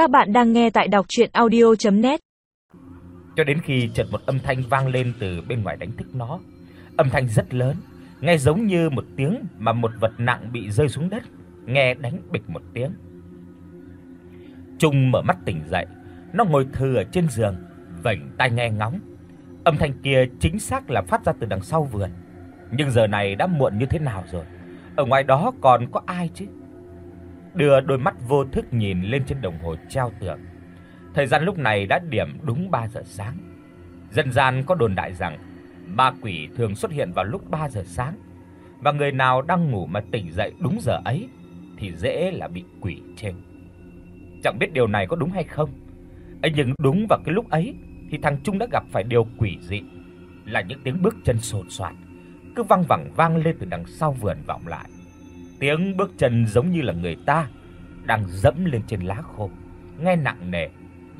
Các bạn đang nghe tại đọc audio net Cho đến khi chợt một âm thanh vang lên từ bên ngoài đánh thức nó. Âm thanh rất lớn, nghe giống như một tiếng mà một vật nặng bị rơi xuống đất, nghe đánh bịch một tiếng. Trung mở mắt tỉnh dậy, nó ngồi thừ ở trên giường, vểnh tai nghe ngóng. Âm thanh kia chính xác là phát ra từ đằng sau vườn. Nhưng giờ này đã muộn như thế nào rồi? Ở ngoài đó còn có ai chứ? Đưa đôi mắt vô thức nhìn lên trên đồng hồ treo tường. Thời gian lúc này đã điểm đúng 3 giờ sáng. Dân gian có đồn đại rằng ma quỷ thường xuất hiện vào lúc 3 giờ sáng và người nào đang ngủ mà tỉnh dậy đúng giờ ấy thì dễ là bị quỷ trêu. Chẳng biết điều này có đúng hay không. Ấy nhưng đúng vào cái lúc ấy thì thằng Trung đã gặp phải điều quỷ dị, là những tiếng bước chân sột soạt cứ vang vẳng vang lên từ đằng sau vườn vọng lại. Tiếng bước chân giống như là người ta đang dẫm lên trên lá khô, nghe nặng nề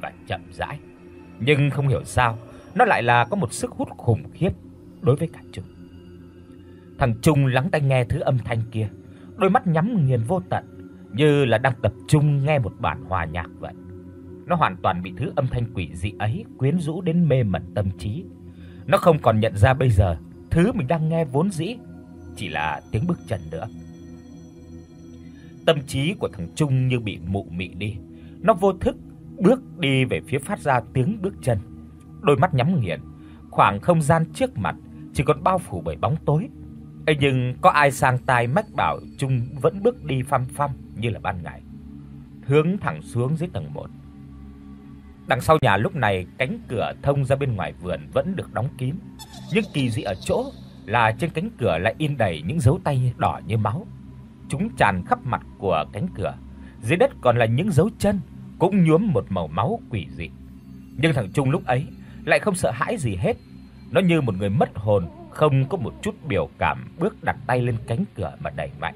và chậm rãi. Nhưng không hiểu sao, nó lại là có một sức hút khủng khiếp đối với cả Trung. Thằng Trung lắng tai nghe thứ âm thanh kia, đôi mắt nhắm nghiền vô tận, như là đang tập trung nghe một bản hòa nhạc vậy. Nó hoàn toàn bị thứ âm thanh quỷ dị ấy quyến rũ đến mê mẩn tâm trí. Nó không còn nhận ra bây giờ thứ mình đang nghe vốn dĩ chỉ là tiếng bước chân nữa. Tâm trí của thằng Trung như bị mụ mị đi. Nó vô thức bước đi về phía phát ra tiếng bước chân. Đôi mắt nhắm nghiền, khoảng không gian trước mặt chỉ còn bao phủ bởi bóng tối. Ấy nhưng có ai sang tai mách bảo Trung vẫn bước đi phăm phăm như là ban ngày, hướng thẳng xuống dưới tầng 1. Đằng sau nhà lúc này cánh cửa thông ra bên ngoài vườn vẫn được đóng kín, nhưng kỳ dị ở chỗ là trên cánh cửa lại in đầy những dấu tay đỏ như máu. Chúng tràn khắp mặt của cánh cửa. Dưới đất còn là những dấu chân cũng nhuốm một màu máu quỷ dị. Nhưng thằng Trung lúc ấy lại không sợ hãi gì hết. Nó như một người mất hồn, không có một chút biểu cảm bước đặt tay lên cánh cửa mà đẩy mạnh.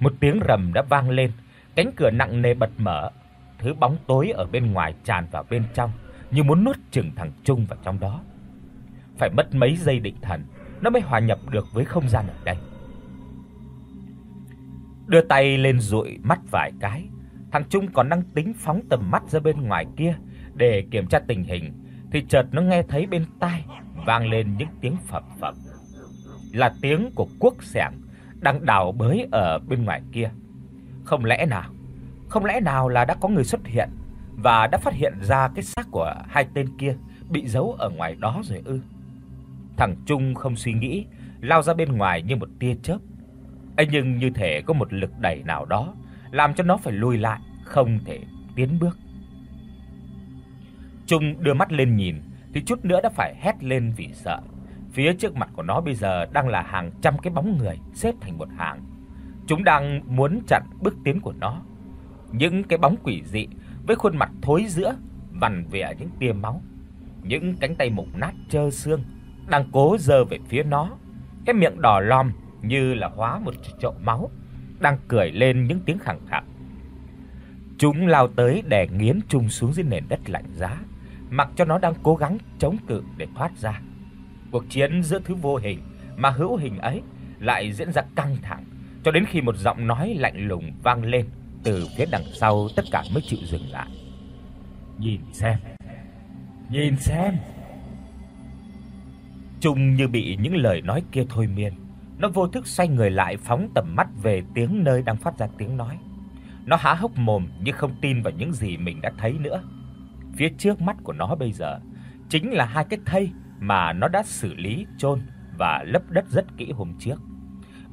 Một tiếng rầm đã vang lên, cánh cửa nặng nề bật mở, thứ bóng tối ở bên ngoài tràn vào bên trong, như muốn nuốt chửng thằng Trung vào trong đó. Phải mất mấy giây định thần, nó mới hòa nhập được với không gian ở đây. Đưa tay lên dụi mắt vài cái, thằng Trung còn đang tính phóng tầm mắt ra bên ngoài kia để kiểm tra tình hình thì chợt nó nghe thấy bên tai vang lên những tiếng phập phập. Là tiếng của cuốc xẻng đang đào bới ở bên ngoài kia. Không lẽ nào không lẽ nào là đã có người xuất hiện và đã phát hiện ra cái xác của hai tên kia bị giấu ở ngoài đó rồi ư? Thằng Trung không suy nghĩ, lao ra bên ngoài như một tia chớp. Ấy nhưng như thể có một lực đẩy nào đó làm cho nó phải lùi lại, không thể tiến bước. Trung đưa mắt lên nhìn thì chút nữa đã phải hét lên vì sợ. Phía trước mặt của nó bây giờ đang là hàng trăm cái bóng người xếp thành một hàng. Chúng đang muốn chặn bước tiến của nó những cái bóng quỷ dị với khuôn mặt thối rữa, vằn vẹo những tia máu, những cánh tay mục nát trơ xương đang cố giơ về phía nó. Cái miệng đỏ lòm như là hóa một chậu máu, đang cười lên những tiếng khẳng khặc. Chúng lao tới đè nghiến chung xuống dưới nền đất lạnh giá, mặc cho nó đang cố gắng chống cự để thoát ra. Cuộc chiến giữa thứ vô hình mà hữu hình ấy lại diễn ra căng thẳng cho đến khi một giọng nói lạnh lùng vang lên từ phía đằng sau tất cả mới chịu dừng lại. Nhìn xem. Nhìn xem. Trung như bị những lời nói kia thôi miên, nó vô thức xoay người lại phóng tầm mắt về tiếng nơi đang phát ra tiếng nói. Nó há hốc mồm như không tin vào những gì mình đã thấy nữa. Phía trước mắt của nó bây giờ chính là hai cái thây mà nó đã xử lý chôn và lấp đất rất kỹ hôm trước.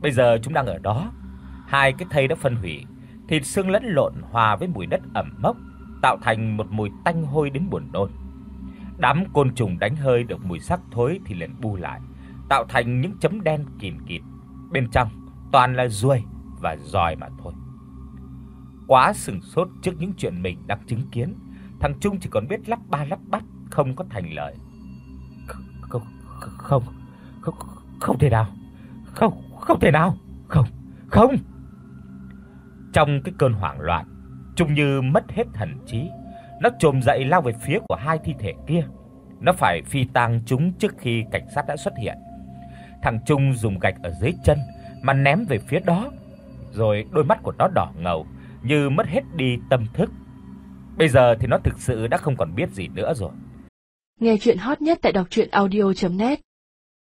Bây giờ chúng đang ở đó. Hai cái thây đã phân hủy, thịt xương lẫn lộn hòa với mùi đất ẩm mốc, tạo thành một mùi tanh hôi đến buồn nôn. Đám côn trùng đánh hơi được mùi xác thối thì liền bu lại, tạo thành những chấm đen kìm kịt. Bên trong toàn là ruồi và giòi mà thôi. Quá sừng sốt trước những chuyện mình đang chứng kiến, thằng Trung chỉ còn biết lắp ba lắp bắp không có thành lời. Không không không không, thể nào. Không, không thể nào. Không, không. Trong cái cơn hoảng loạn, Trung Như mất hết thần trí, nó trồm dậy lao về phía của hai thi thể kia. Nó phải phi tang chúng trước khi cảnh sát đã xuất hiện. Thằng Trung dùng gạch ở dưới chân mà ném về phía đó, rồi đôi mắt của nó đỏ ngầu như mất hết đi tâm thức. Bây giờ thì nó thực sự đã không còn biết gì nữa rồi. Nghe truyện hot nhất tại doctruyenaudio.net